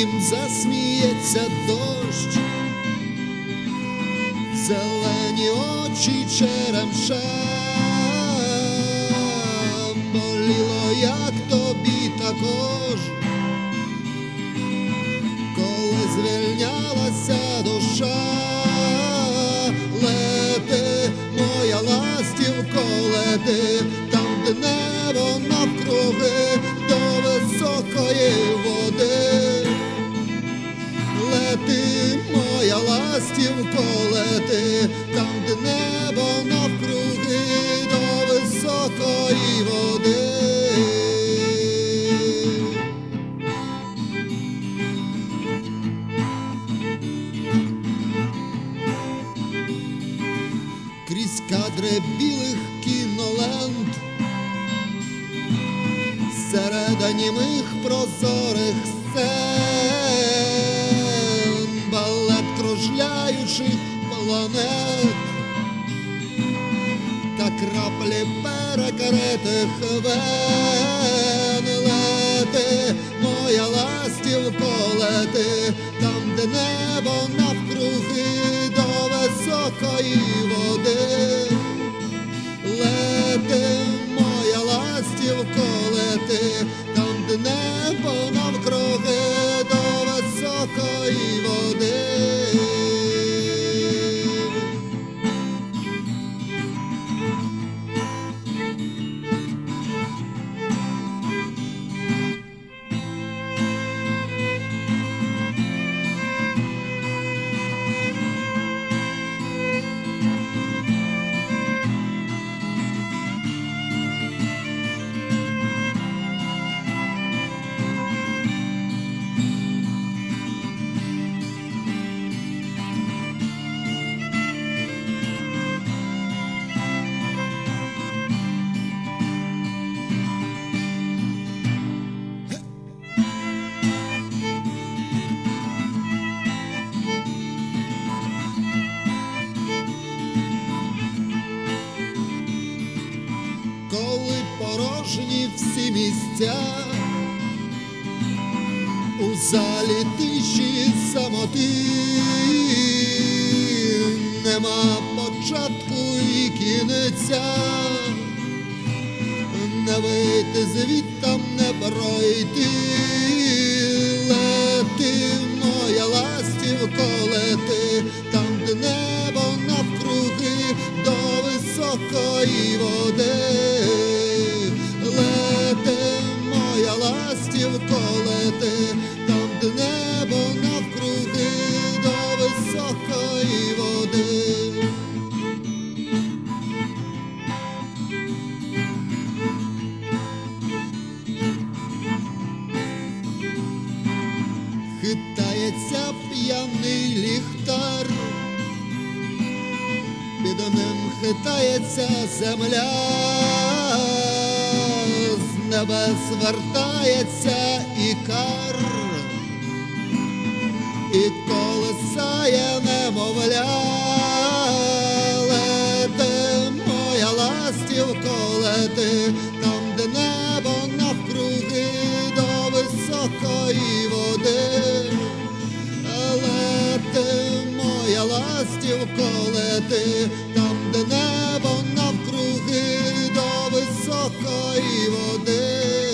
ним засміється дощ, зелені очі черемша, боліло, як тобі також, коли звільнялася душа, лети, моя ластівко, лети, там, де небо навкруги до високої Лети, моя ластівко, лети, там, де небо навкруги до високої води. Крізь кадри білих кінолент серед німих прозорих та краплі перекритих вен лети, моя ластівко лети, там, де небо навкруги до високої води. Лети, моя ластівко, лети, місця, у залі тиші самоти, нема початку і кінця, не вийти звідтам, не пройти, лети, Хитається п'яний ліхтар, під ним хитається земля, з небес вертається ікар, і моя колети, там, де небо навкруги до високої води.